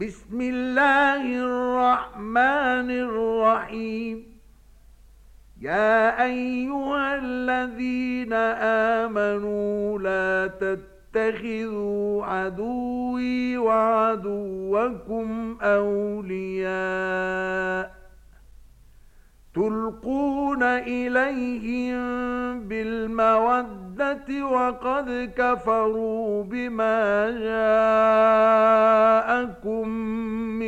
بسم الله الرحمن الرحيم يا أيها الذين آمنوا لا تتخذوا عدوي وعدوكم أولياء تلقون إليهم بالمودة وقد كفروا بما جاءوا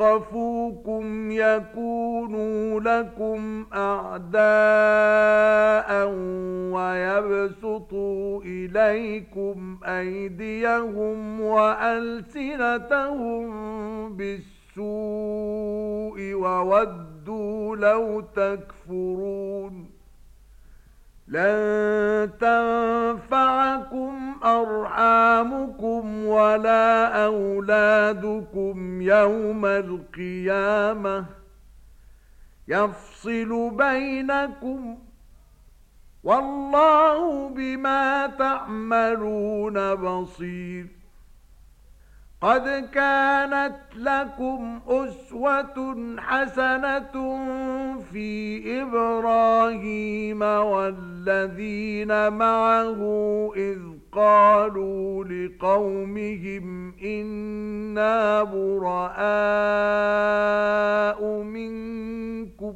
استضعفوكم يكونوا لكم أعداء ويبسطوا إليكم أيديهم وألسنتهم بالسوء وودوا لو تكفرون لن تنفعكم أرحامكم ولا أولادكم يوم القيامة يفصل بينكم والله بما تعملون بصير قد كانت لكم أسوة حسنة في إبراهيم والذين معه إذ قالوا لقومهم إنا براء منكم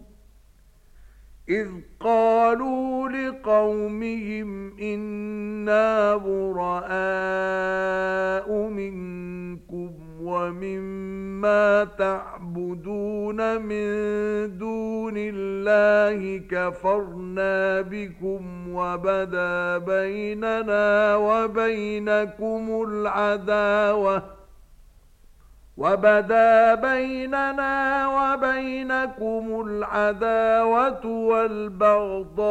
إذ قالوا لقومهم إنا براء منكم ومما تعبدون من دون الله كفرنا بكم وبدا بيننا وبينكم العداوة وبدا بيننا وبينكم العداوة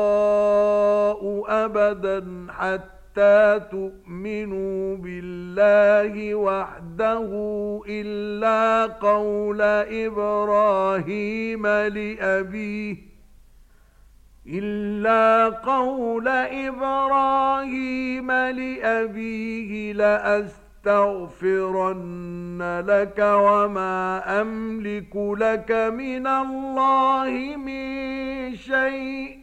والبغضاء أبدا حتى حتى تؤمنوا بالله وحده إلا قول إبراهيم لأبيه إلا قول إبراهيم لأبيه لأستغفرن لك وما أملك لك من الله من شيء.